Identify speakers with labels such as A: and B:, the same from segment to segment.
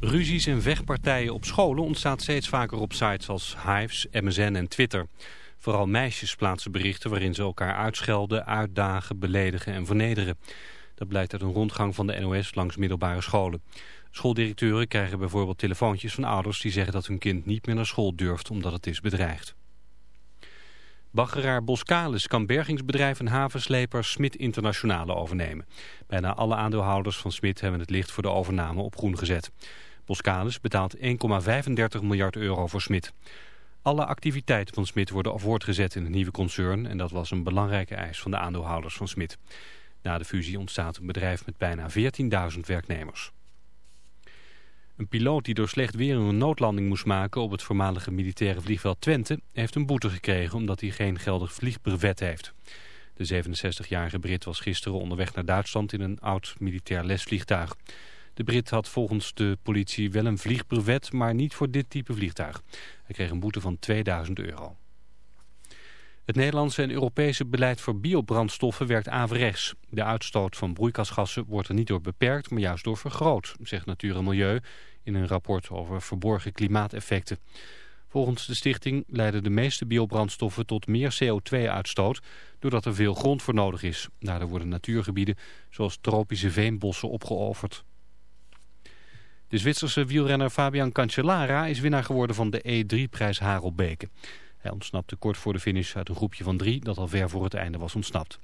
A: Ruzies en vechtpartijen op scholen ontstaan steeds vaker op sites als Hives, MSN en Twitter. Vooral meisjes plaatsen berichten waarin ze elkaar uitschelden, uitdagen, beledigen en vernederen. Dat blijkt uit een rondgang van de NOS langs middelbare scholen. Schooldirecteuren krijgen bijvoorbeeld telefoontjes van ouders die zeggen dat hun kind niet meer naar school durft omdat het is bedreigd. Baggeraar Boskalis kan bergingsbedrijf en havensleper Smit Internationale overnemen. Bijna alle aandeelhouders van Smit hebben het licht voor de overname op groen gezet. Boskalis betaalt 1,35 miljard euro voor Smit. Alle activiteiten van Smit worden voortgezet in het nieuwe concern... en dat was een belangrijke eis van de aandeelhouders van Smit. Na de fusie ontstaat een bedrijf met bijna 14.000 werknemers. Een piloot die door slecht weer een noodlanding moest maken op het voormalige militaire vliegveld Twente heeft een boete gekregen omdat hij geen geldig vliegbrevet heeft. De 67-jarige Brit was gisteren onderweg naar Duitsland in een oud militair lesvliegtuig. De Brit had volgens de politie wel een vliegbrevet, maar niet voor dit type vliegtuig. Hij kreeg een boete van 2000 euro. Het Nederlandse en Europese beleid voor biobrandstoffen werkt averechts. De uitstoot van broeikasgassen wordt er niet door beperkt, maar juist door vergroot, zegt Natuur en Milieu in een rapport over verborgen klimaateffecten. Volgens de stichting leiden de meeste biobrandstoffen tot meer CO2-uitstoot... doordat er veel grond voor nodig is. Daardoor worden natuurgebieden zoals tropische veenbossen opgeofferd. De Zwitserse wielrenner Fabian Cancellara is winnaar geworden van de E3-prijs Harelbeke. Hij ontsnapte kort voor de finish uit een groepje van drie dat al ver voor het einde was ontsnapt.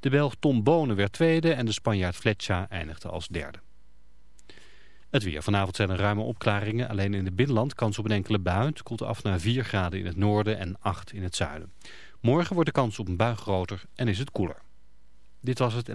A: De Belg Tom Bonen werd tweede en de Spanjaard Fletcher eindigde als derde. Het weer. Vanavond zijn er ruime opklaringen. Alleen in het binnenland kans op een enkele bui. Het koelt af naar 4 graden in het noorden en 8 in het zuiden. Morgen wordt de kans op een bui groter en is het koeler. Dit was het.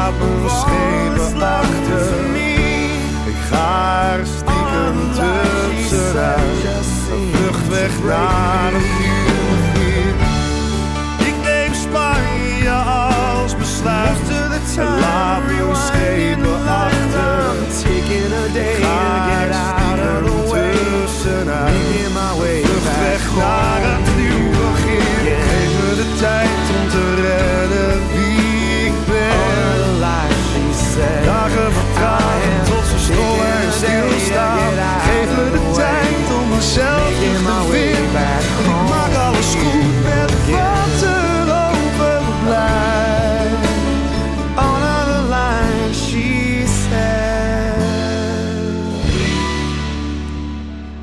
B: Laat me schepen achter. Ik ga er stiekem tussenuit. Een vlucht weg naar een nieuw begin. Ik neem Spanje als besluit. En laat me schepen achter.
C: Taking a day
B: Ik
C: to
B: ga
C: get
B: er stiekem tussenuit.
C: Making my way
B: Vlucht
C: back
B: weg naar een mezelf terug te vinden. Ik maak alles goed met wat er overblijft.
C: On the line, she said.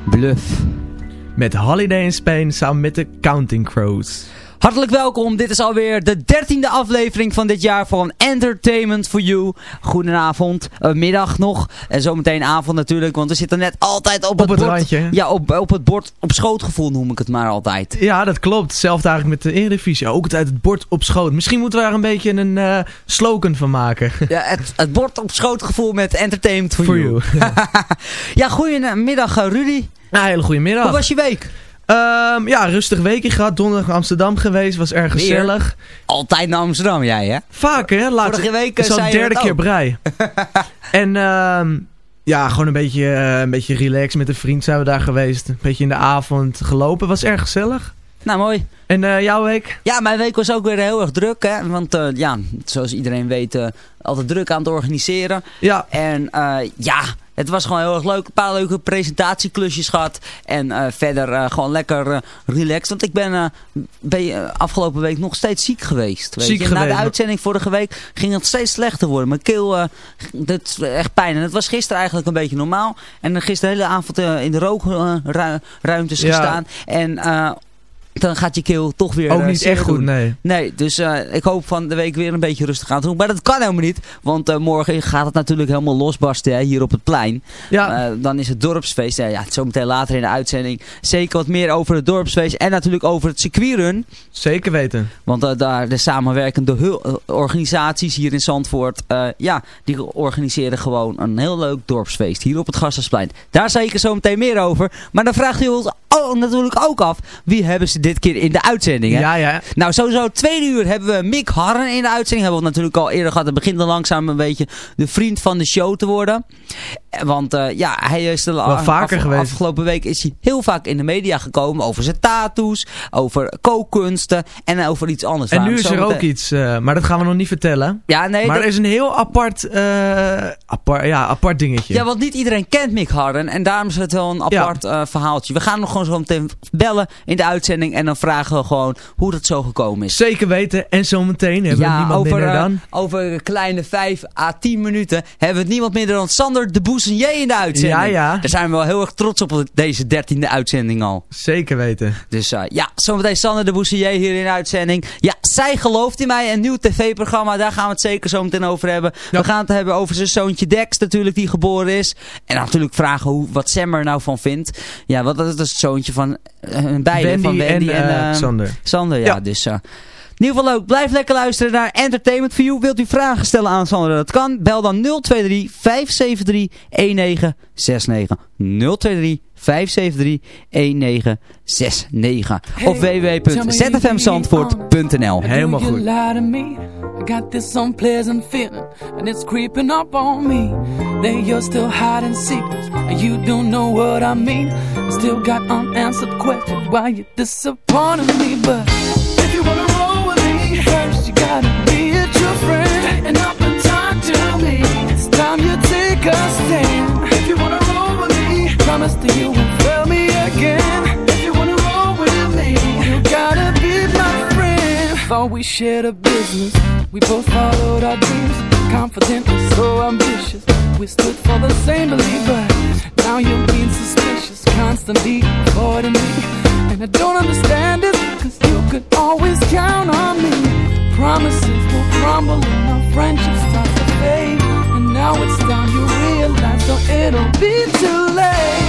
D: Bluff.
E: Met Holiday in Spain samen met de Counting Crows.
D: Hartelijk welkom, dit is alweer de dertiende aflevering van dit jaar van Entertainment for You. Goedenavond, eh, middag nog en zometeen avond natuurlijk, want we zitten net altijd op,
E: Op het
D: bord.
E: randje.
D: Ja, op, op het bord, op schootgevoel noem ik het maar altijd.
E: Ja, dat klopt. Hetzelfde eigenlijk met de Eredivisie. Ook altijd het bord op schoot. Misschien moeten we daar een beetje een eh, slogan van maken.
D: Ja, het, het bord op schootgevoel met Entertainment for,
E: For
D: You.
E: you.
D: ja, goedemiddag eh, Rudy.
E: Ja, hele goede middag.
D: Hoe was je week?
E: Ehm, ja, rustig weekje gehad. Donderdag in Amsterdam geweest. Was erg
D: Weer?
E: gezellig.
D: Altijd naar Amsterdam, jij hè?
E: Vaak hè? Laatste,
D: Vorige week, eh,
E: de
D: zei je
E: derde keer brei. en ehm, ja, gewoon een beetje, eh, een beetje relaxed met een vriend zijn we daar geweest. Een beetje in de avond gelopen. Was erg gezellig.
D: Nou, mooi.
E: En eh, jouw week?
D: Ja, mijn week was ook weer heel erg druk, hè. Want ja, zoals iedereen weet, altijd druk aan het organiseren.
E: Ja.
D: En ja, het was gewoon heel erg leuk. Een paar leuke presentatieklusjes gehad. En eh, verder eh, gewoon lekker eh, relaxed. Want ik ben, ben afgelopen week nog steeds ziek geweest. Weet
E: Ziek
D: je. Na
E: geweest,
D: de
E: maar-
D: uitzending vorige week ging het steeds slechter worden. Mijn keel, dat is echt pijn. En het was gisteren eigenlijk een beetje normaal. En gisteren de hele avond in de rookruimtes
E: Ja.
D: gestaan. En dan gaat je keel toch weer
E: Ook
D: eh,
E: niet echt goed, nee.
D: Nee, dus eh, ik hoop van de week weer een beetje rustig aan te doen. Maar dat kan helemaal niet. Want eh, morgen gaat het natuurlijk helemaal losbarsten hè, hier op het plein.
E: Ja.
D: Dan is het dorpsfeest. Ja, ja, zometeen later in de uitzending. Zeker wat meer over het dorpsfeest. En natuurlijk over het circuitrun.
E: Zeker weten.
D: Want daar de samenwerkende organisaties hier in Zandvoort. ja, die organiseren gewoon een heel leuk dorpsfeest. Hier op het Gasthuisplein. Daar zeker zometeen meer over. Maar dan vraagt u ons oh, natuurlijk ook af. Wie hebben ze dit keer in de uitzending? Hè?
E: Ja, ja.
D: Nou, sowieso tweede uur hebben we Mick Harren in de uitzending. Hebben we natuurlijk al eerder gehad. Het begint dan langzaam een beetje de vriend van de show te worden. Want eh, ja, hij is de
E: Wel vaker geweest.
D: Afgelopen week is hij heel vaak in de media gekomen. Over zijn tattoos, over kookkunsten en over iets anders.
E: En nu is
D: zo
E: er ook
D: meteen-
E: iets, eh, maar dat gaan we nog niet vertellen.
D: Ja, nee.
E: maar
D: dat-
E: er is een heel apart, eh, apart, ja, apart dingetje.
D: Ja, want niet iedereen kent Mick Harren. En daarom is het wel een apart verhaaltje. We gaan nog gewoon zo meteen bellen in de uitzending. En dan vragen we gewoon hoe dat zo gekomen is.
E: Zeker weten. En zometeen hebben we niemand
D: over,
E: minder dan...
D: over een kleine 5 à 10 minuten hebben we het niemand minder dan Sander de Boezem In de uitzending.
E: Ja, ja.
D: Daar zijn we wel heel erg trots op deze dertiende uitzending al.
E: Zeker weten.
D: Dus uh, ja, zometeen Sander de Boussigné hier in de uitzending. Ja, zij gelooft in mij. Een nieuw tv-programma, daar gaan we het zeker zo meteen over hebben.
E: Ja.
D: We gaan het hebben over zijn zoontje Dex natuurlijk, die geboren is. En natuurlijk vragen hoe, wat Sam er nou van vindt. Ja, wat dat is het zoontje van uh, beide,
E: Wendy
D: van Wendy en,
E: en, uh, Sander.
D: Sander, ja.
E: Ja.
D: Dus in ieder geval leuk. Blijf lekker luisteren naar Entertainment for You. Wilt u vragen stellen aan Sander? Dat kan. Bel dan 023 573 1969. 023 573 1969. Of www.zfmzandvoort.nl
E: Helemaal goed.
F: I got this unpleasant feeling and it's creeping up on me. You're still hiding secrets and you don't know what I mean. I still got unanswered questions why you disappointed me. But take. If you wanna roll with me, promise that you won't fail me again. If you wanna roll with me, you gotta be my friend. Thought we shared a business. We both followed our dreams, confident and so ambitious. We stood for the same belief, but now you're being suspicious, constantly avoiding me. And I don't understand it, cause you could always count on me. Promises will crumble and our friendship starts to fade. And now it's time so it'll be too late.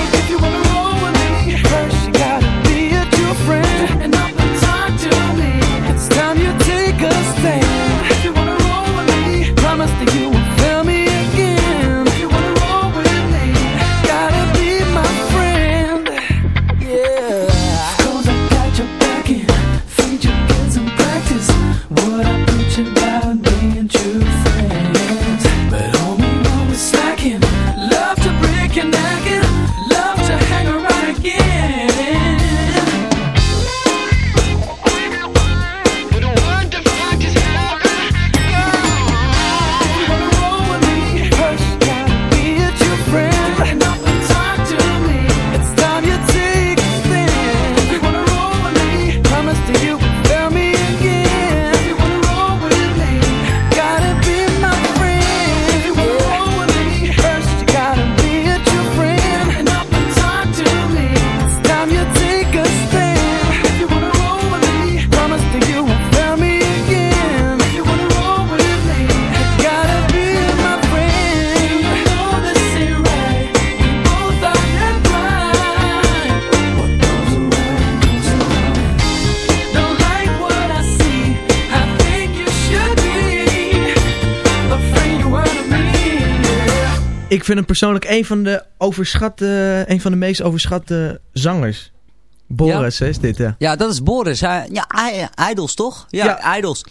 E: Vind hem persoonlijk een van de overschatte, een van de meest overschatte zangers. Boris is dit, ja.
D: Ja, dat is Boris. Hij- ja, Idols toch? Ja,
E: Ja.
D: Idols.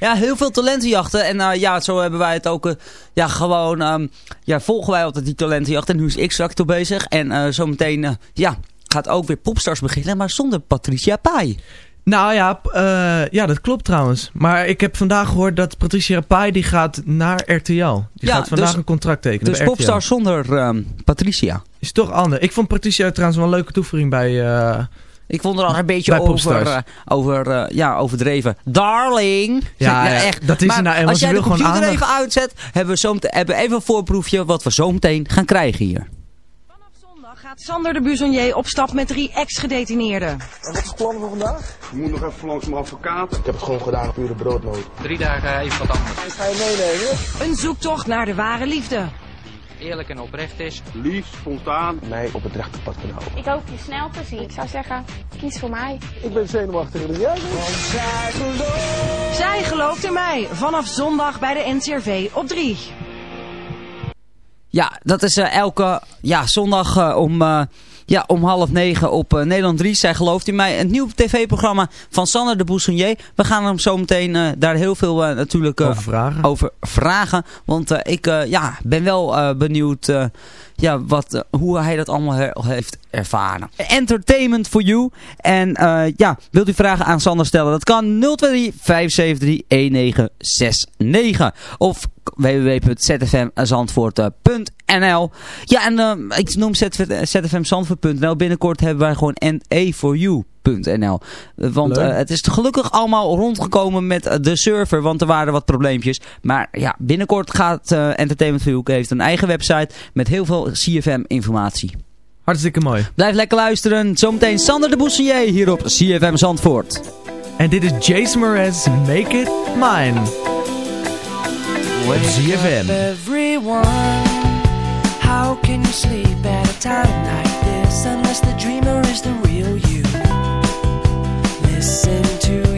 D: Ja, heel veel talentenjachten. En eh, ja, zo hebben wij het ook eh, ja, gewoon... ehm, ja, volgen wij altijd die talentenjacht. En nu is X-Factor bezig. En eh, zometeen ja, gaat ook weer Popstars beginnen. Maar zonder Patricia Pai.
E: Nou ja, eh, ja, dat klopt trouwens. Maar ik heb vandaag gehoord dat Patricia Pai die gaat naar RTL. Die
D: Ja,
E: gaat vandaag
D: dus-
E: een contract tekenen
D: Dus
E: bij RTL.
D: Popstars zonder ehm, Patricia.
E: Is toch anders. Ik vond Patricia trouwens wel een leuke toevoeging bij... eh,
D: Ik vond er al een beetje over, eh, over ja, overdreven. Darling.
E: Ja, ja,
D: echt.
E: dat is
D: maar
E: nou.
D: Als jij de computer even uitzet, hebben we, zo meteen- hebben we even een voorproefje wat we zo meteen gaan krijgen hier.
G: Sander de Buzonier op stap met drie ex-gedetineerden.
H: En wat is het plan voor vandaag? Ik moet nog even langs mijn advocaat. Ik heb het gewoon gedaan op pure broodnood.
I: Drie dagen even wat anders.
H: Ga je meenemen?
G: Een zoektocht naar de ware liefde.
I: Eerlijk en oprecht is.
H: Lief, spontaan. Mij op het rechte pad kunnen houden.
J: Ik hoop je snel te zien. Ik zou zeggen, kies voor mij.
H: Ik ben zenuwachtiger dan jij bent.
G: Zij gelooft in mij. Vanaf zondag bij de NCRV op 3.
D: Ja, dat is eh, elke ja, zondag eh, om, eh, ja, om half negen op Nederland 3. Zij gelooft in mij. Een nieuw tv-programma van Sander de Boussonier. We gaan hem zo meteen daar heel veel eh, natuurlijk
E: Over vragen.
D: over vragen. Want ik ja, ben wel benieuwd ja, wat, eh, hoe hij dat allemaal he- heeft ervaren. Entertainment for you. En eh, ja, wilt u vragen aan Sander stellen? Dat kan 023 573 1969. Of www.zfmzandvoort.nl Ja, en eh, ik noem ZFM Zandvoort.nl. Binnenkort hebben wij gewoon NE for you. Want uh, het is gelukkig allemaal rondgekomen met uh, de server, want er waren wat probleempjes. Maar ja, binnenkort gaat uh, Entertainment for UK heeft een eigen website met heel veel CFM informatie.
E: Hartstikke mooi.
D: Blijf lekker luisteren. Zometeen Sander de Boussier hier op CFM Zandvoort.
E: En dit is Jason Mraz, Make It Mine.
K: Wake up everyone How can you sleep at a time like this Unless the dreamer is the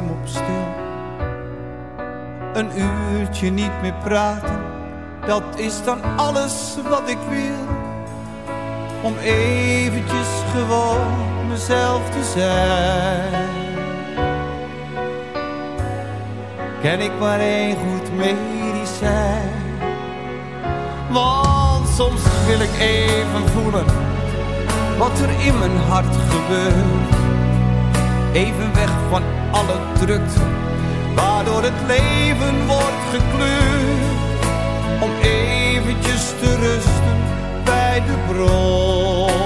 L: op stil. Een uurtje niet meer praten, dat is dan alles wat ik wil. Om eventjes gewoon mezelf te zijn. Ken ik maar één goed medicijn. Want soms wil ik even voelen wat er in mijn hart gebeurt. Even alle drukte, waardoor het leven wordt gekleurd. Om eventjes te rusten bij de bron.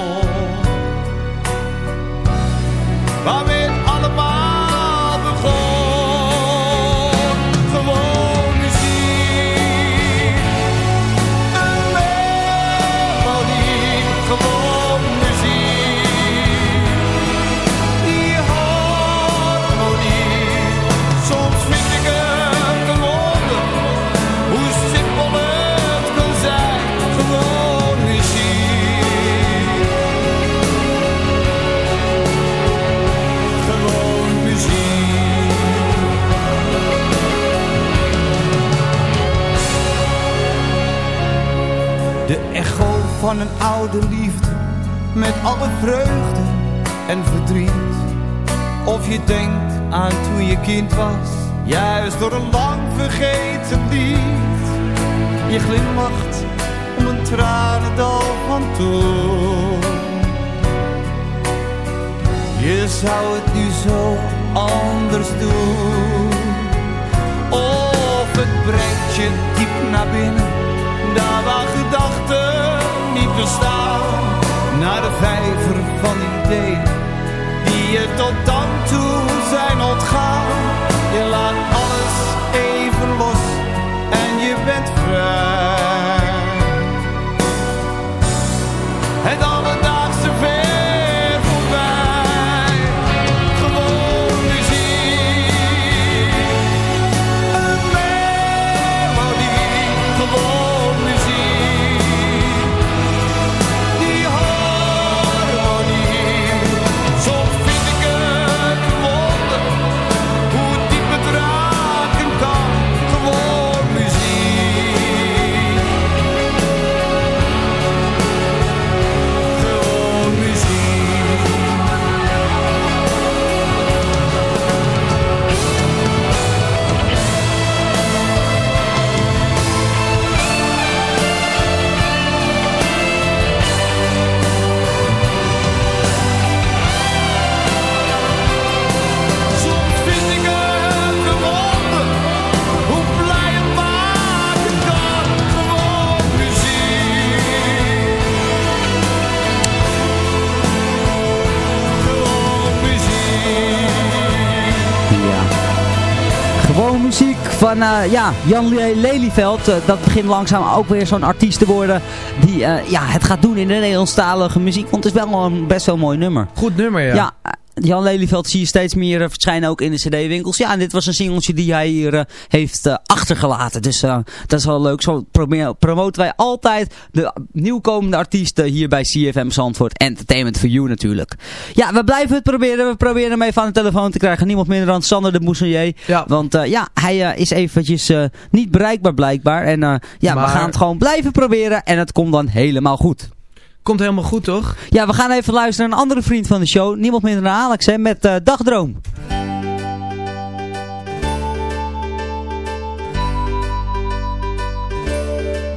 L: Van
D: eh, ja, Jan Le- Lelyveld. Eh, dat begint langzaam ook weer zo'n artiest te worden die eh, ja, het gaat doen in de Nederlandstalige muziek. Want het is wel een best wel mooi nummer.
E: Goed nummer, ja.
D: Ja, Jan Lelyveld zie je steeds meer eh, verschijnen ook in de cd-winkels. Ja, en dit was een singeltje die hij hier eh, heeft eh, achtergelaten. Dus dat is wel leuk. Zo promo- promoten wij altijd de nieuwkomende artiesten hier bij CFM Zandvoort. Entertainment for You natuurlijk. Ja, we blijven het proberen. We proberen hem even aan de telefoon te krijgen. Niemand minder dan Sander de Mouselier. Want eh, ja, hij is eventjes niet bereikbaar blijkbaar. En ja, we gaan het gewoon blijven proberen. En het komt dan helemaal goed.
E: Komt helemaal goed, toch?
D: Ja, we gaan even luisteren naar een andere vriend van de show. Niemand minder dan Alex, hè, met eh, Dagdroom.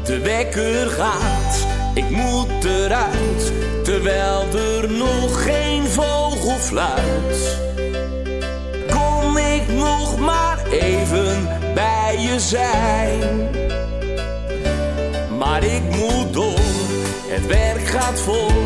M: De wekker gaat, ik moet eruit, terwijl er nog geen vogel fluit. Kon ik nog maar even bij je zijn? Maar ik moet door, het werk gaat voor,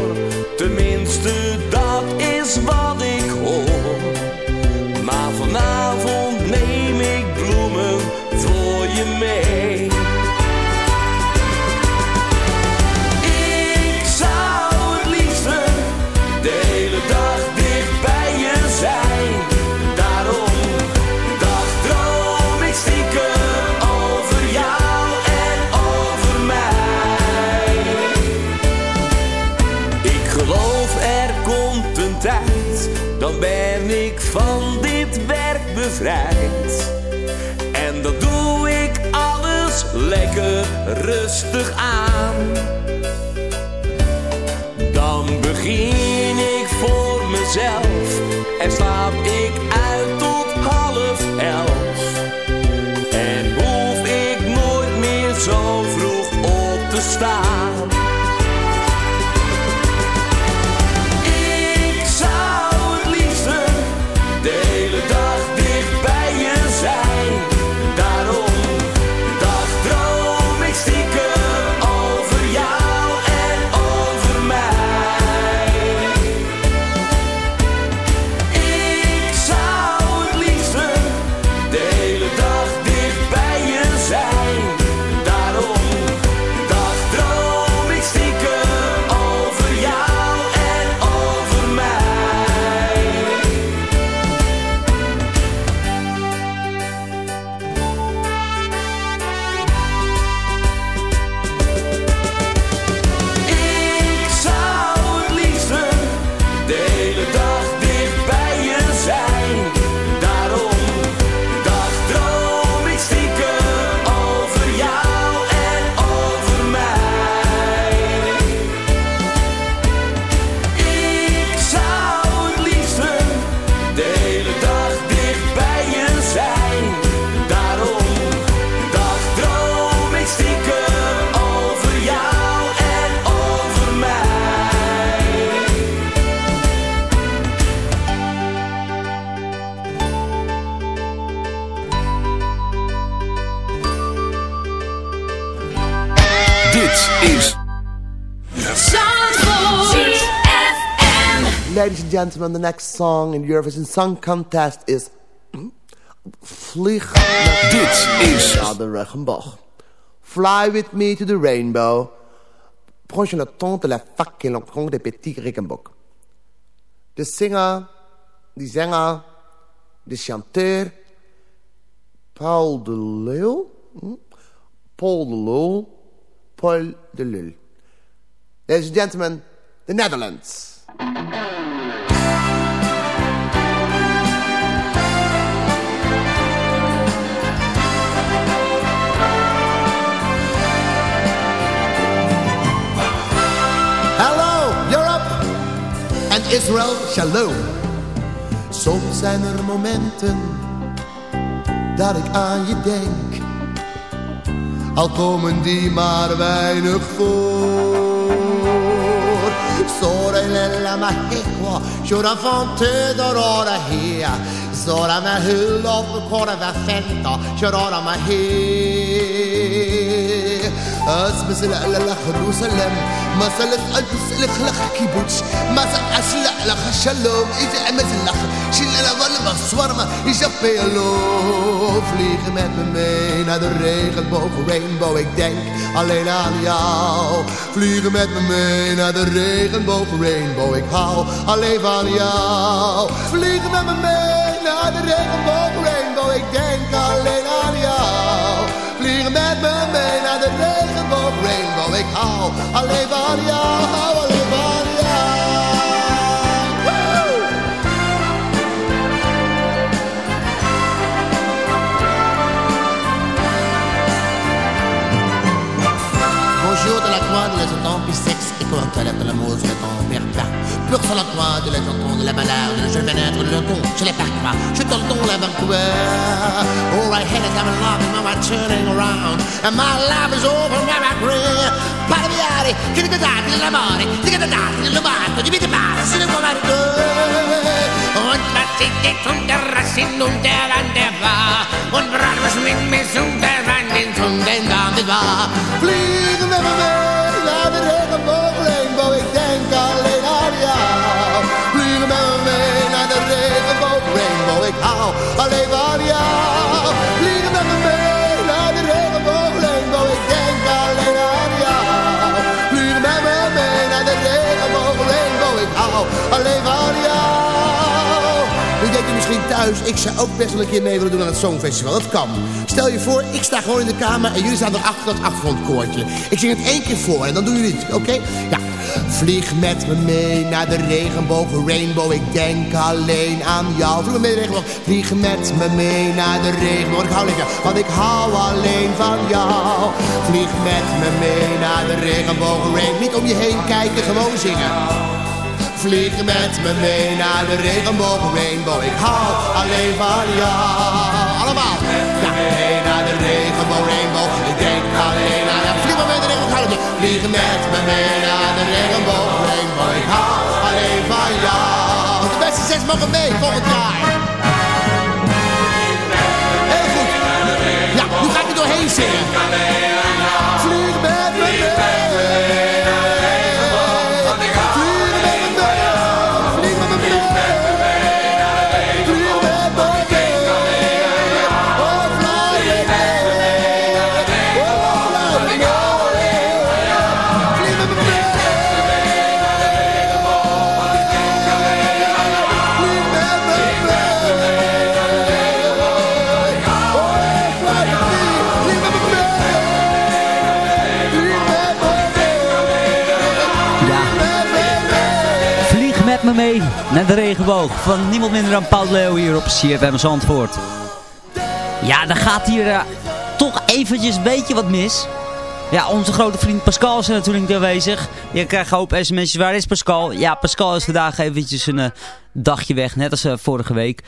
N: gentlemen, the next song in the Eurovision Song Contest is... Vlieg
O: Dit is...
N: naar de regenboog. Fly with me to the rainbow. Prends le temps de la fucking l'encontre des petits regenboog. De zinger, die zanger, de chanteur... Paul de Leeuw? Hm? Paul de Lul. Paul de Lul. Ladies and gentlemen, the Netherlands. Israël, shalom. Soms zijn er momenten dat ik aan je denk. Al komen die maar weinig voor. Sorella ma hekwa, shura fonte dorora hea. Zora ma hull op kora va fenta, ma he. أسبس لا لا لا خروسلم ما سلت ألبس لك لخ كيبوتش ما سأش لا لا خشلوم إذا أمز لخ شيل لا ظل بصورما يجبي له Vliegen met me mee naar de regenboog rainbow Ik denk alleen aan jou Vliegen met me mee naar de regenboog rainbow Ik hou alleen van jou Vliegen met me mee naar de regenboog rainbow Ik denk alleen Bonjour de la croix, nous les entendons, puis sexe et corps, à la l'amour, nous les entendons, Lurse à l'emploi de la Joconde, la Mallarde, le jeune manette, le con, je l'ai pas je dans la Vancouver. All I had is I'm along, and I'm turning around, and my life is over, my career. Para di ari, che ti dati nell'amore, ti che ti dati nell'umato, di vita pare, se ne può mai Und was ich jetzt unter Rassin und der Land der war, und Brat was mit mir zum Verwandten, zum den Damen war. Fliegen wir, wir, wir. Ik zou ook best wel een keer mee willen doen aan het Songfestival. Dat kan. Stel je voor, ik sta gewoon in de kamer en jullie staan erachter dat achtergrondkoortje. Ik zing het één keer voor en dan doen jullie het, oké? Ja. Vlieg met me mee naar de regenboog, rainbow. Ik denk alleen aan jou. Vlieg met me mee, regenboog. Vlieg met me mee naar de regenboog. Ik hou jou, want ik hou alleen van jou. Vlieg met me mee naar de regenboog, rainbow. Niet om je heen kijken, gewoon zingen. Vlieg met me mee naar de regenboog, rainbow. Ik hou alleen van jou. Allemaal. Ja, mee naar de regenboog, rainbow. Ik denk alleen aan. Vlieg maar de regenboog, met me mee naar de regenboog, rainbow. Ik hou alleen van jou. De beste zes mogen mee volgend jaar. Heel goed. Ja, nu ga ik er doorheen zingen.
D: Van niemand minder dan Paul Leeuw hier op CFM Zandvoort. Ja, dan gaat hier eh, toch eventjes een beetje wat mis. Ja, onze grote vriend Pascal is natuurlijk aanwezig. Je krijgt een hoop sms'jes. Waar is Pascal? Ja, Pascal is vandaag eventjes een eh, dagje weg, net als eh, vorige week.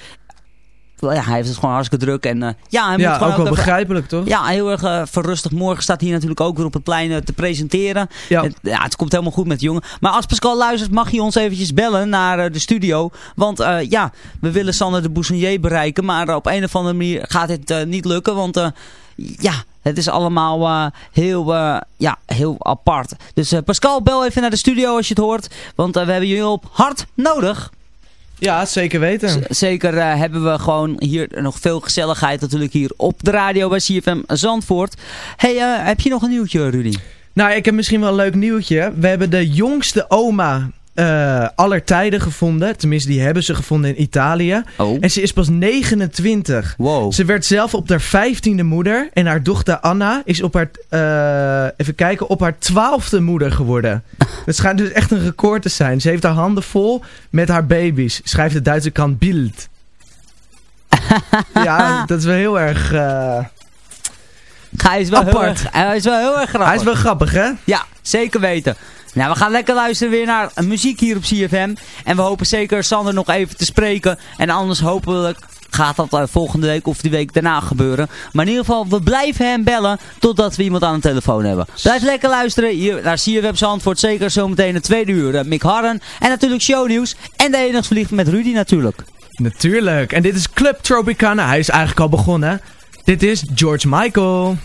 D: Ja, hij heeft het gewoon hartstikke druk. En, eh, ja, hij
E: Ja,
D: moet gewoon
E: ook wel
D: even-
E: begrijpelijk, toch?
D: Ja, heel erg eh, verrustig. Morgen staat hij natuurlijk ook weer op het plein eh, te presenteren.
E: Ja.
D: Het, ja, het komt helemaal goed met de jongen. Maar als Pascal luistert, mag hij ons eventjes bellen naar de studio. Want ja, we willen Sander de Boussonier bereiken. Maar op een of andere manier gaat dit eh, niet lukken. Want ja, Het is allemaal heel, ja, heel apart. Dus Pascal, bel even naar de studio als je het hoort. Want we hebben jullie op hard nodig.
E: Ja, zeker weten.
D: Z- zeker eh, hebben we gewoon hier nog veel gezelligheid natuurlijk hier op de radio bij CFM Zandvoort. hey, eh, heb je nog een nieuwtje Rudy?
E: Nou, ik heb misschien wel een leuk nieuwtje. We hebben de jongste oma eh, aller tijden gevonden. Tenminste, die hebben ze gevonden in Italië.
D: Oh.
E: En ze is pas 29.
D: Wow.
E: Ze werd zelf op haar vijftiende moeder. En haar dochter Anna is op haar, eh, even kijken, op haar twaalfde moeder geworden. Het schijnt dus echt een record te zijn. Ze heeft haar handen vol met haar baby's. Schrijft de Duitse krant Bild. ja, dat is wel heel erg... eh,
D: Hij is wel, heel
E: Apart.
D: erg, hij is wel heel erg grappig.
E: Hij is wel grappig, hè?
D: Ja, zeker weten. Nou, we gaan lekker luisteren weer naar muziek hier op CFM. En we hopen zeker Sander nog even te spreken. En anders hopelijk gaat dat eh, volgende week of die week daarna gebeuren. Maar in ieder geval, we blijven hem bellen totdat we iemand aan de telefoon hebben. Blijf lekker luisteren hier naar CFM Zandvoort. Zeker zometeen het tweede uur. eh, Mick Harren en natuurlijk shownieuws. En de enigste vliegt met Rudy natuurlijk.
E: Natuurlijk. En dit is Club Tropicana. Hij is eigenlijk al begonnen. Dit is George Michael.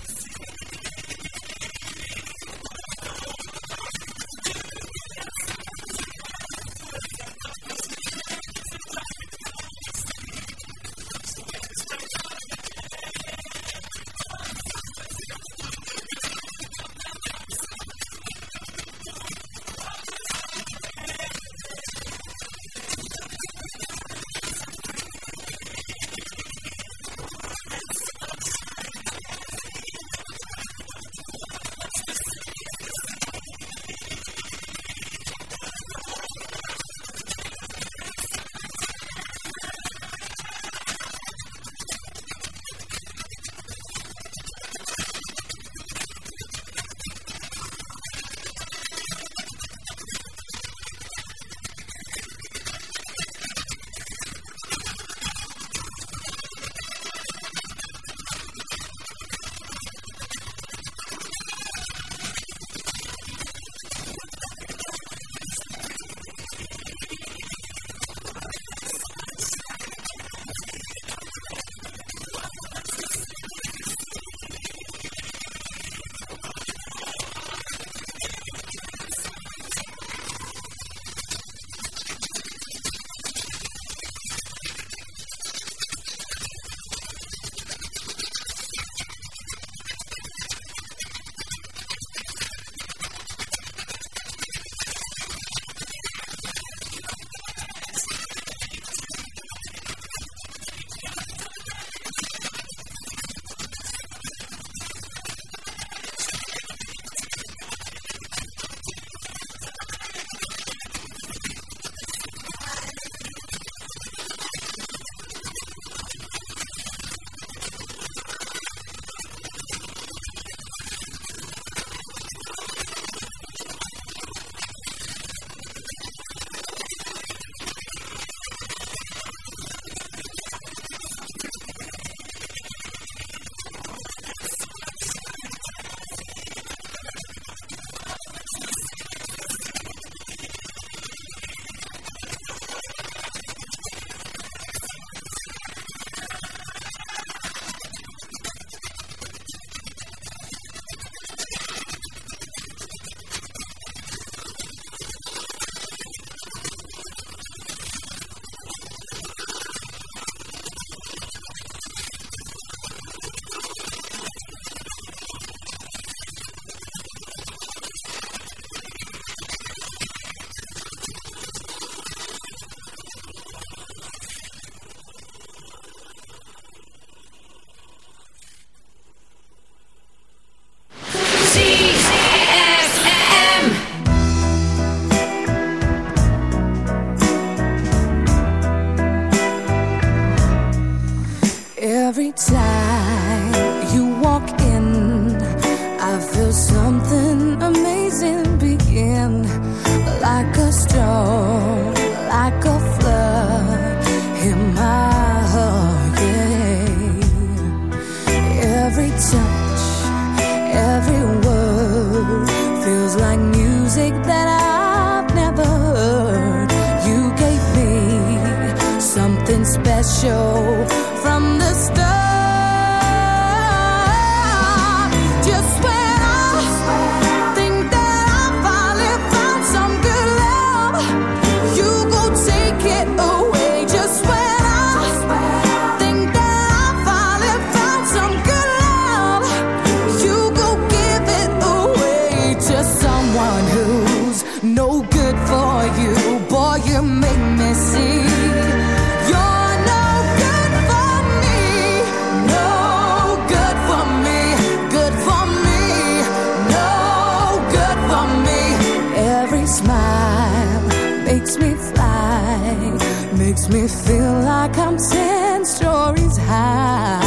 F: is high.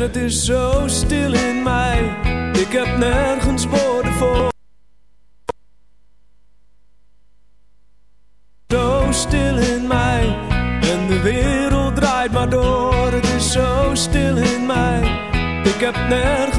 P: Het is zo stil in mij, ik heb nergens woorden voor. Zo stil in mij, en de wereld draait maar door. Het is zo stil in mij, ik heb nergens voor.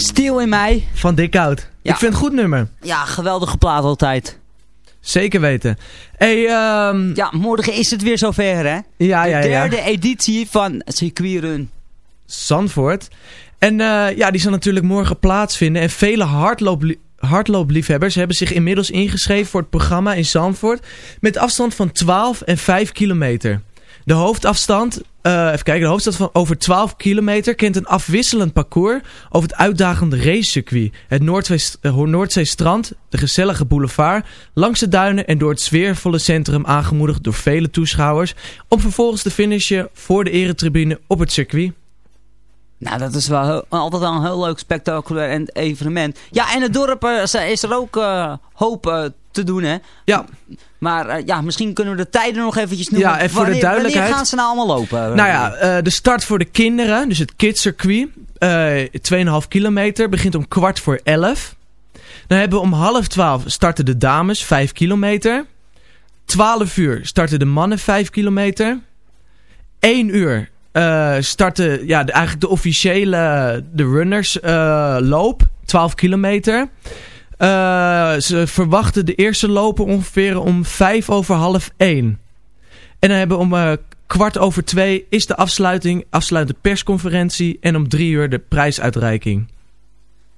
P: Stil in mij.
E: Van Dick Out.
D: Ja.
E: Ik vind het goed nummer.
D: Ja, geweldige plaat altijd.
E: Zeker weten. Hey, ehm,
D: Ja, morgen is het weer zover, hè?
E: Ja, ja,
D: De
E: ja.
D: derde editie van Circuitrun.
E: Zandvoort. En eh, ja, die zal natuurlijk morgen plaatsvinden. En vele hardloopli- hardloopliefhebbers hebben zich inmiddels ingeschreven voor het programma in Zandvoort. Met afstand van 12 en 5 kilometer. De hoofdafstand, eh, even kijken, de hoofdstad van over 12 kilometer kent een afwisselend parcours over het uitdagende racecircuit. Het eh, Noordzeestrand, de gezellige boulevard, langs de duinen en door het sfeervolle centrum aangemoedigd door vele toeschouwers. Om vervolgens te finishen voor de eretribune op het circuit.
D: Nou, dat is wel altijd wel een heel leuk spectaculair en evenement. Ja, en het dorp eh, is er ook eh, hoop eh, te doen, hè?
E: Ja.
D: Maar ja, misschien kunnen we de tijden nog eventjes noemen.
E: Ja, en voor de
D: Wanneer-
E: duidelijkheid-
D: Wanneer gaan ze nou allemaal lopen?
E: Nou ja, de start voor de kinderen, dus het kidscircuit, eh 2,5 kilometer, begint om kwart voor 11. Dan hebben we om half 12 starten de dames 5 kilometer. 12 uur starten de mannen 5 kilometer. 1 uur eh, starten ja, de, eigenlijk de officiële de runners eh, loop, 12 kilometer. Eh, ze verwachten de eerste lopen ongeveer om 5 over half 1. En dan hebben om kwart over twee is de afsluiting, afsluitende persconferentie. En om drie uur de prijsuitreiking.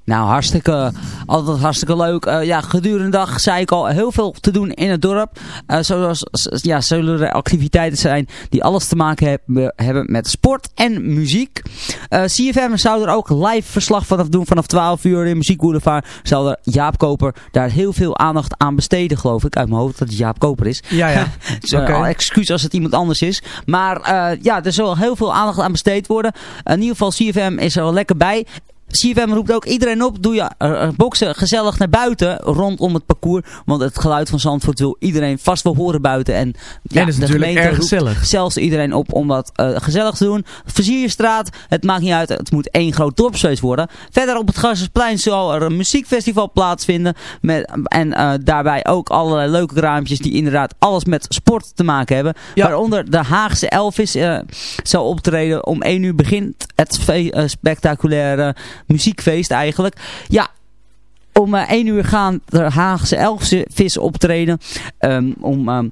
D: Nou, hartstikke, altijd hartstikke leuk. Eh, ja, gedurende de dag zei ik al heel veel te doen in het dorp. Eh, zoals, ja, zullen er activiteiten zijn die alles te maken hebben, hebben met sport en muziek. Eh, CFM zou er ook live verslag vanaf doen vanaf 12 uur in Muziek Boulevard. Zou er Jaap Koper daar heel veel aandacht aan besteden, geloof ik. Uit mijn hoofd dat het Jaap Koper is.
E: Ja, ja.
D: Dus, eh, al excuus als het iemand anders is. Maar eh, ja, er zal heel veel aandacht aan besteed worden. in ieder geval, CFM is er wel lekker bij. CFM roept ook iedereen op, doe je eh, eh, boksen gezellig naar buiten rondom het parcours. Want het geluid van Zandvoort wil iedereen vast wel horen buiten. En, ja,
E: is
D: de
E: natuurlijk
D: gemeente
E: erg
D: roept zelfs iedereen op om dat eh, gezellig te doen. Versier je straat, het maakt niet uit, het moet één groot dorpsfeest worden. Verder op het Gassersplein zal er een muziekfestival plaatsvinden. Met, en daarbij ook allerlei leuke kraampjes die inderdaad alles met sport te maken hebben. Waaronder de Haagse Elvis zal optreden. Om 1 uur begint het spectaculaire muziekfeest eigenlijk. Ja, om eh 1 uur gaan de Haagse Elvis optreden. Ehm, om... ehm,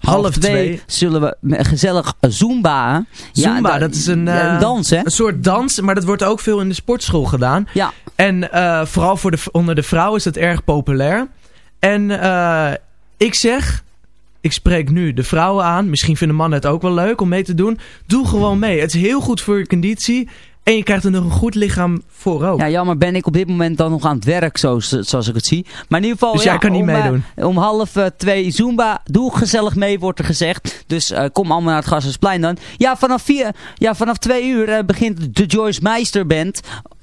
D: half, twee, zullen we gezellig Zumba.
E: Zumba,
D: da-
E: dat is een, eh,
D: een dans, hè?
E: Een soort dans, maar dat wordt ook veel in de sportschool gedaan.
D: Ja.
E: En eh, vooral voor de, onder de vrouwen is dat erg populair. En eh, ik zeg, ik spreek nu de vrouwen aan. Misschien vinden mannen het ook wel leuk om mee te doen. Doe gewoon mee. Het is heel goed voor je conditie. En je krijgt er nog een goed lichaam voor ook.
D: Ja, jammer ben ik op dit moment dan nog aan het werk, zoals, zoals ik het zie. Maar in ieder geval,
E: Dus
D: ja,
E: jij kan niet
D: om, eh,
E: meedoen?
D: om half eh, twee Zumba, doe gezellig mee, wordt er gezegd. Dus eh, kom allemaal naar het Gassersplein dan. Ja, vanaf, vier, ja, vanaf twee uur begint de Joyce Meister Band.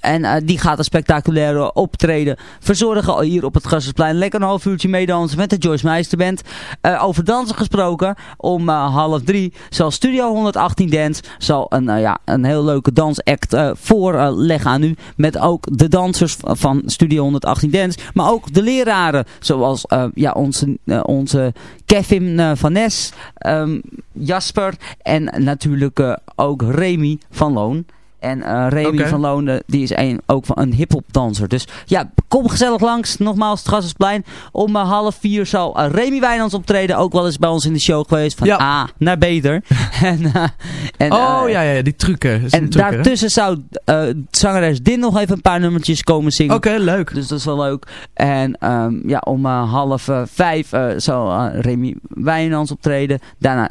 D: En eh, die gaat een spectaculaire optreden verzorgen hier op het Gassersplein. Lekker een half uurtje meedansen met de Joyce Meister Band. Eh, over dansen gesproken, om eh, half drie zal Studio 118 Dance zal een, ja, een heel leuke dansact voorleggen aan u. Met ook de dansers van Studio 118 Dance. Maar ook de leraren, zoals ja, onze, onze Kevin van Nes, ehm, Jasper en natuurlijk ook Remy van Loon. En eh Remy van Loon, eh, die is een, ook van een hip-hop danser. Dus ja, kom gezellig langs. Nogmaals, het Gassersplein. Om eh, half vier zal eh, Remy Wijnands optreden. Ook wel eens bij ons in de show geweest. Van A naar beter. en, en,
E: oh ja, ja, die trucken.
D: En
E: hè?
D: daartussen zou zangeres Din nog even een paar nummertjes komen zingen.
E: Oké, leuk.
D: Dus dat is wel leuk. En ehm, ja, om half vijf zal Remy Wijnands optreden. Daarna,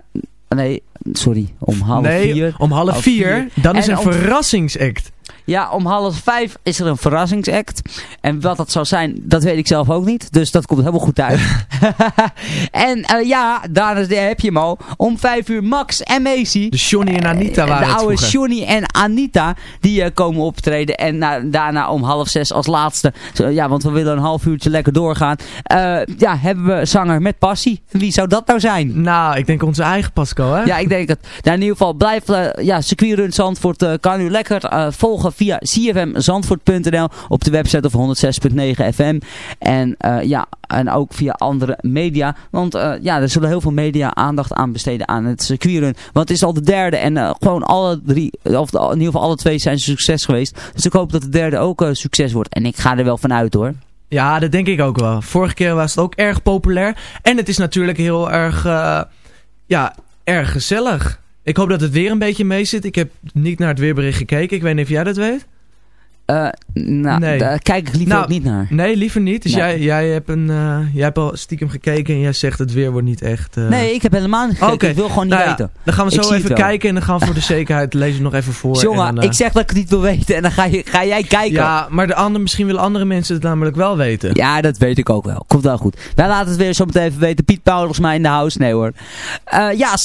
D: nee, sorry, om half
E: nee,
D: vier.
E: om half vier. Dan is
D: En
E: een verrassingsact.
D: Ja, om half vijf is er een verrassingsact. En wat dat zou zijn, dat weet ik zelf ook niet. Dus dat komt helemaal goed uit. en eh, ja, daar heb je hem al. Om vijf uur Max en Macy.
E: De Johnny en Anita
D: Eh,
E: waren
D: De oude
E: vroeger.
D: Johnny en Anita, die eh, komen optreden. En na- daarna om half zes als laatste. Zo, ja, want we willen een half uurtje lekker doorgaan. Ja, hebben we zanger met passie. Wie zou dat nou zijn?
E: Nou, ik denk onze eigen Pascal, hè?
D: Ja, ik denk het. Nou, in ieder geval, blijf ja, circuitrun Zandvoort kan u lekker volgen via cfmzandvoort.nl op de website of 106.9 FM. En eh, ja, en ook via andere media. Want eh, ja, er zullen heel veel media aandacht aan besteden aan het circuitrun. Want het is al de derde en eh, gewoon alle drie, of in ieder geval alle twee zijn succes geweest. Dus ik hoop dat de derde ook succes wordt. En ik ga er wel van uit hoor.
E: Ja, dat denk ik ook wel. Vorige keer was het ook erg populair. En het is natuurlijk heel erg, ja, erg gezellig. Ik hoop dat het weer een beetje mee zit. Ik heb niet naar het weerbericht gekeken. Ik weet niet of jij dat weet.
D: Eh, nou,
E: Nee.
D: daar kijk ik liever
E: Nou,
D: ook niet naar.
E: Nee, liever niet. Dus
D: Nee.
E: jij, jij, hebt een, eh, jij hebt al stiekem gekeken en jij zegt het weer wordt niet echt... eh,
D: Nee, ik heb helemaal niet gekeken.
E: Oké.
D: Ik wil gewoon niet
E: Nou ja,
D: weten.
E: Dan gaan we zo even kijken en dan gaan we voor de zekerheid lezen nog even voor.
D: Jongen,
E: dan,
D: ik zeg dat ik het niet wil weten en dan ga, je, ga jij kijken.
E: Ja, maar de andere, misschien willen andere mensen het namelijk wel weten.
D: Ja, dat weet ik ook wel. Komt wel goed. Wij laten het weer zo meteen even weten. Piet Pauw volgens mij in de house. Nee hoor. Eh, ja,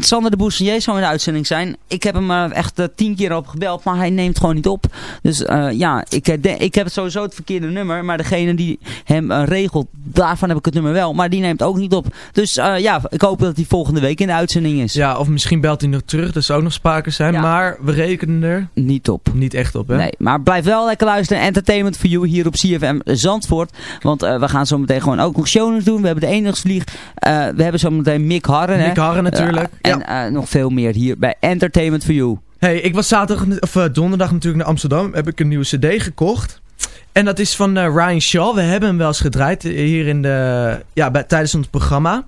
D: Sander de Boussinier zou in de uitzending zijn. Ik heb hem echt tien keer op gebeld, maar hij neemt gewoon niet op. Dus eh, ja, ik, de- ik heb sowieso het verkeerde nummer. Maar degene die hem eh, regelt, daarvan heb ik het nummer wel. Maar die neemt ook niet op. Dus eh, ja, ik hoop dat hij volgende week in de uitzending is.
E: Ja, of misschien belt hij nog terug. Dat zou ook nog sprake zijn. Maar we rekenen er
D: niet op.
E: Niet echt op, hè?
D: Nee, maar blijf wel lekker luisteren. Entertainment for you hier op CFM Zandvoort. Want we gaan zo meteen gewoon ook nog shows doen. We hebben de Enigsvlieg. We hebben zo meteen Mick Harren. hè.
E: Mick Harren natuurlijk.
D: En nog veel meer hier bij Entertainment for you.
E: Hey, ik was zaterdag, of eh, donderdag natuurlijk naar Amsterdam. Heb ik een nieuwe cd gekocht. En dat is van eh, Ryan Shaw. We hebben hem wel eens gedraaid eh, hier in de, ja, bij, tijdens ons programma.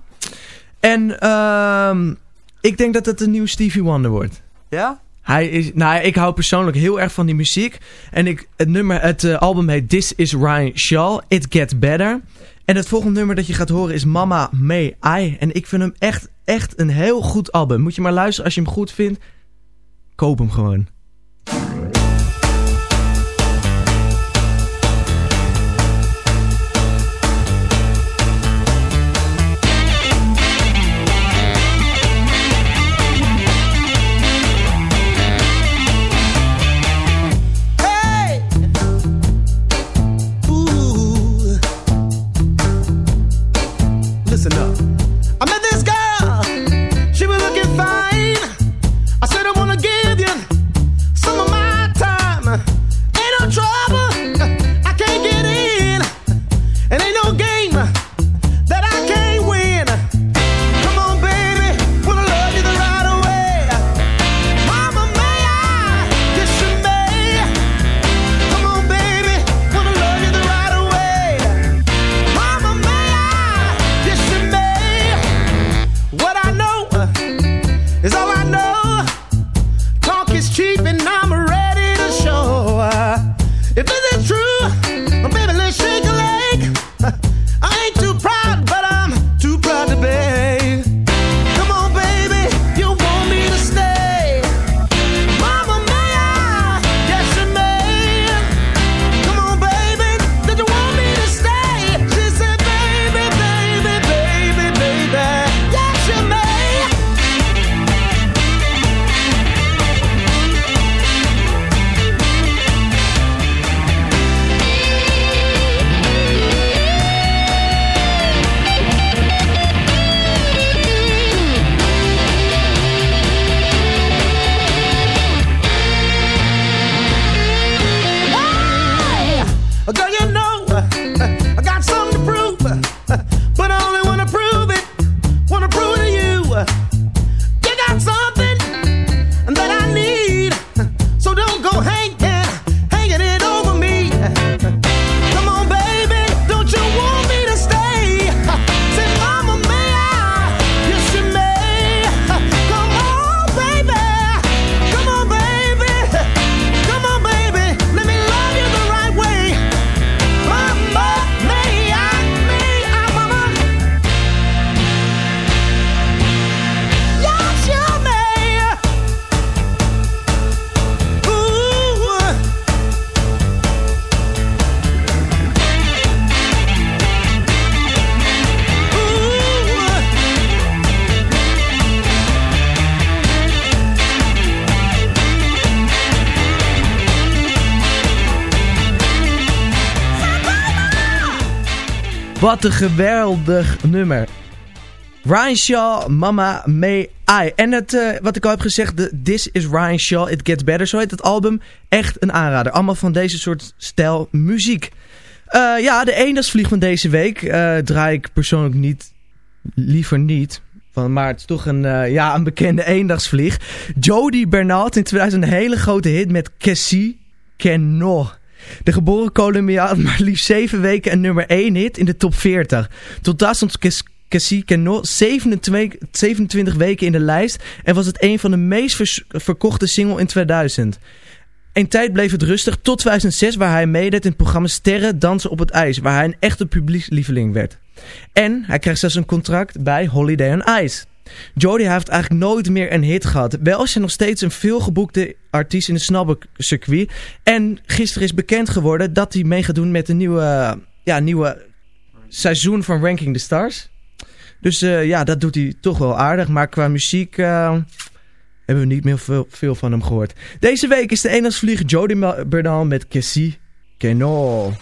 E: En ehm, ik denk dat het een nieuwe Stevie Wonder wordt.
D: Ja?
E: Hij is, nou, ik hou persoonlijk heel erg van die muziek. En ik, het, nummer, het album heet This is Ryan Shaw. It Gets Better. En het volgende nummer dat je gaat horen is Mama May I. En ik vind hem echt, echt een heel goed album. Moet je maar luisteren als je hem goed vindt. Koop hem gewoon.
Q: Listen up.
E: Wat een geweldig nummer. Ryan Shaw, Mama May I. En het, eh, wat ik al heb gezegd, de This is Ryan Shaw, It Gets Better. Zo heet het album. Echt een aanrader. Allemaal van deze soort stijl muziek. Eh, ja, de eendagsvlieg van deze week eh, draai ik persoonlijk niet, liever niet. Van, maar het is toch een, ja, een bekende eendagsvlieg. Jody Bernard in 2000 een hele grote hit met Cassie Kenno. De geboren Colombiaan had maar liefst 7 weken een nummer 1 hit in de top 40. Tot daar stond Cas- Cassie Kenno 27, 27 weken in de lijst en was het een van de meest verkochte single in 2000. Een tijd bleef het rustig tot 2006 waar hij meedeed in het programma Sterren Dansen op het IJs. Waar hij een echte publiekslieveling werd. En hij kreeg zelfs een contract bij Holiday on Ice. Jody heeft eigenlijk nooit meer een hit gehad. Wel is hij nog steeds een veelgeboekte artiest in het snabbelcircuit. En gisteren is bekend geworden dat hij mee gaat doen met een nieuwe, ja, nieuwe seizoen van Ranking the Stars. Dus eh, ja, dat doet hij toch wel aardig. Maar qua muziek eh, hebben we niet meer veel, veel van hem gehoord. Deze week is de eendagsvlieger Jody Ma- Bernal met Cassie Keno.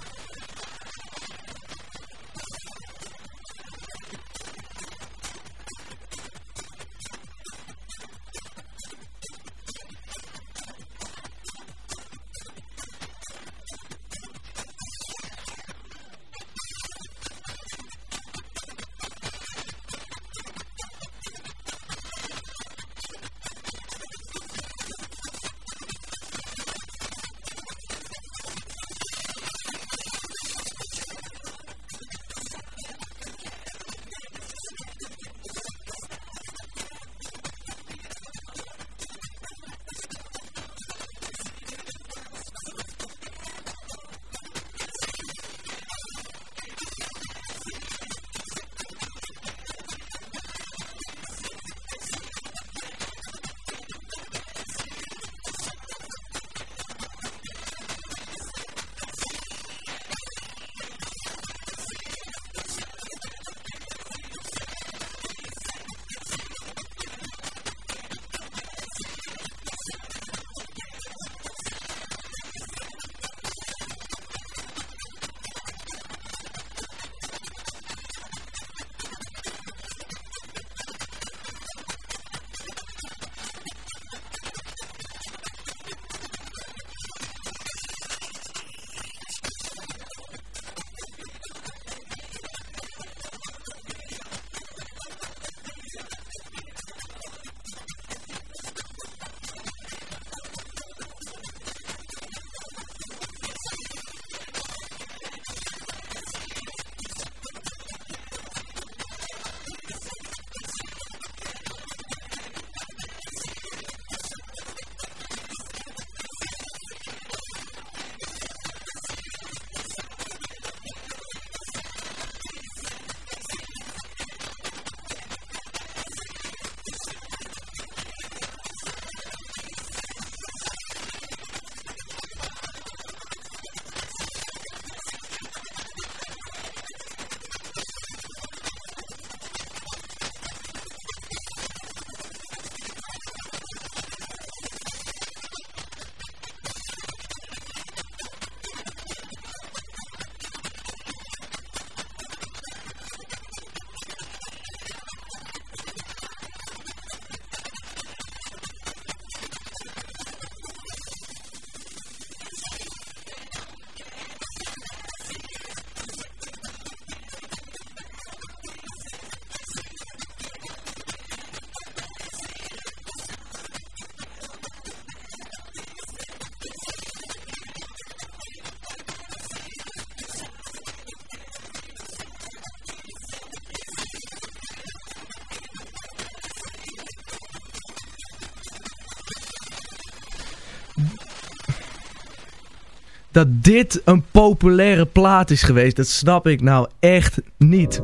E: Dat dit een populaire plaat is geweest. Dat snap ik nou echt niet.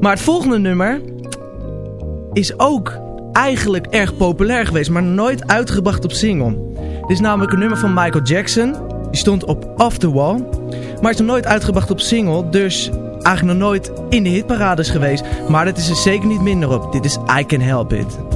E: Maar het volgende nummer is ook eigenlijk erg populair geweest, maar nooit uitgebracht op single. Dit is namelijk een nummer van Michael Jackson. Die stond op Off The Wall. Maar is nog nooit uitgebracht op single, dus eigenlijk nog nooit in de hitparades geweest. Maar dat is er zeker niet minder op. Dit is I Can Help It.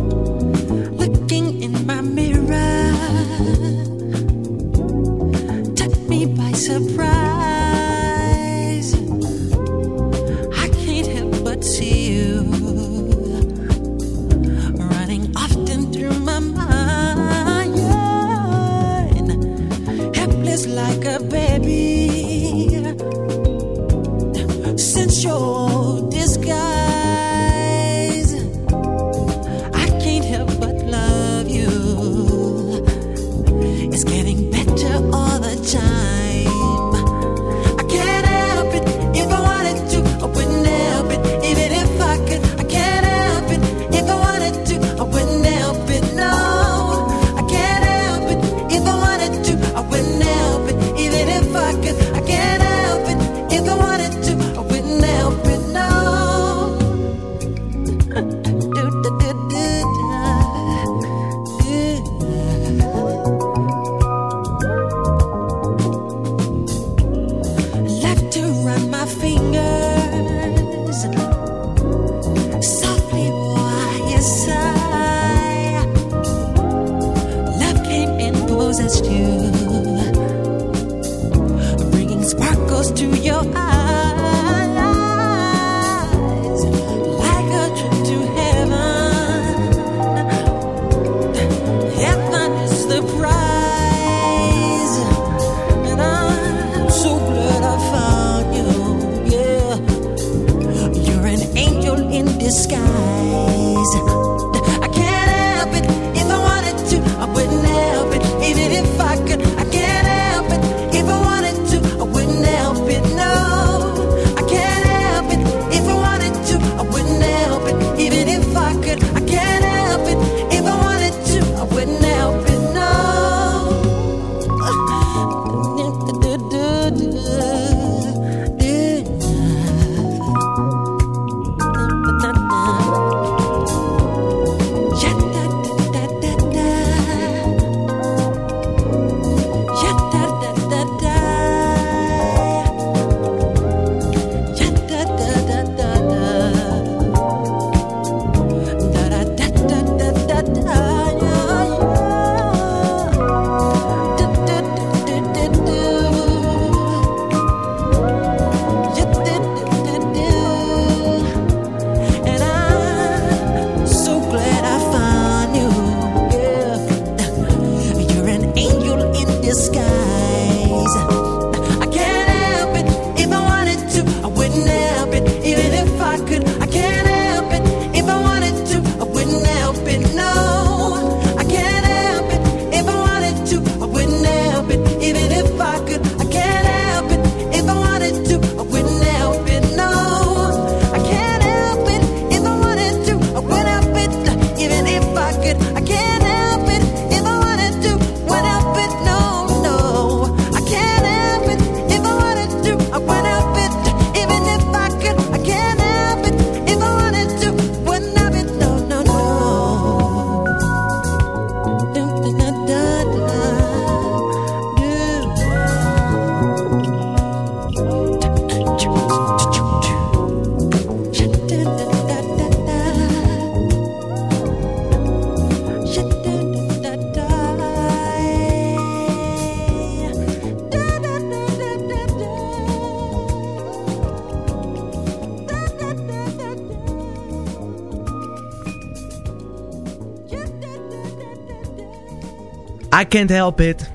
R: Can't Help It.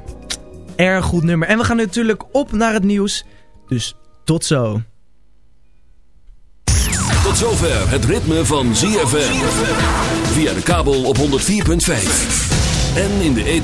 E: Erg goed nummer. En we gaan natuurlijk op naar het nieuws. Dus tot zo.
S: Tot zover het ritme van ZFM. Via de kabel op 104.5. En in de e-